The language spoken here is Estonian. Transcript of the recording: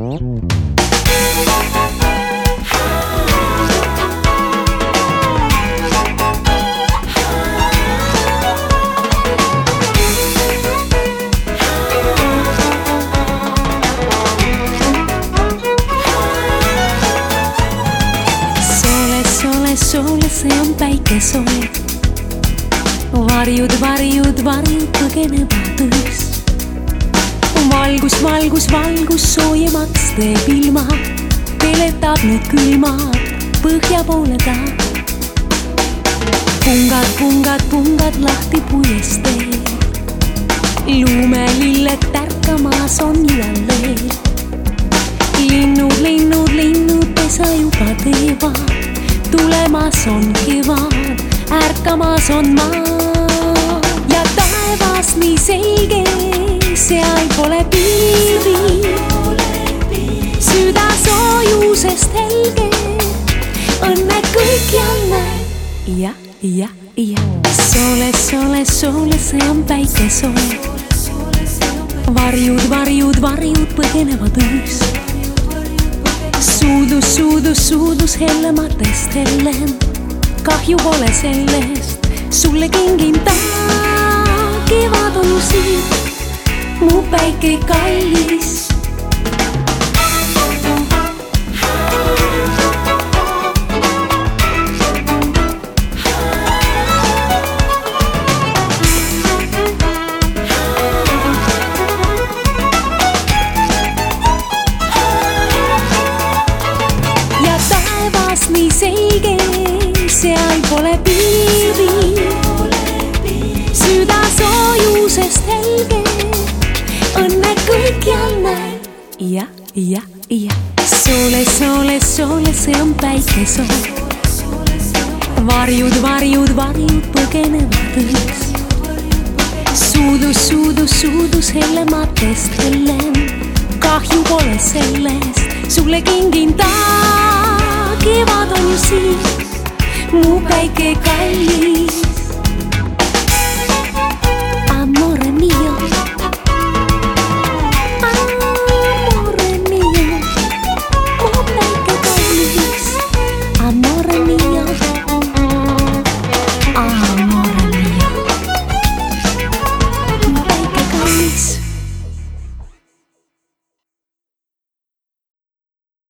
sole, sole, sole, see on päike soe. varjud, varjud, varjud põgenevad õis. Valgus, valgus, valgus soojemaks teeb ilma, peletab nüüd külmad põhja poole ta. pungad, pungad, pungad lahti puiesteel. lumelilled tärkamas on jälle linnud, linnud, linnud pesa juba teevad, tulemas on kevad, ärkamas on maa ja taevas nii selge, seal pole piiri. süda soojusest helge, õnne kõikjal näeb ja, ja, ja soole, soole, soole, see on päike soe varjud, varjud, varjud põgenevad õhus suudus, suudus, suudus hellematest hellem. kahju pole sellest, sulle kingin ta. kevad on ju siin, mu päike kallis. ja taevas nii selge, seal pole piiri. Ja, ja, soole, soole, soole, see on päike sool. varjud, varjud, varjud põgenevad õhus. suudus, suudus, suudus hellematest hellem, kahju pole sellest, sulle kingin ta. kevad on ju siin, mu päike kallis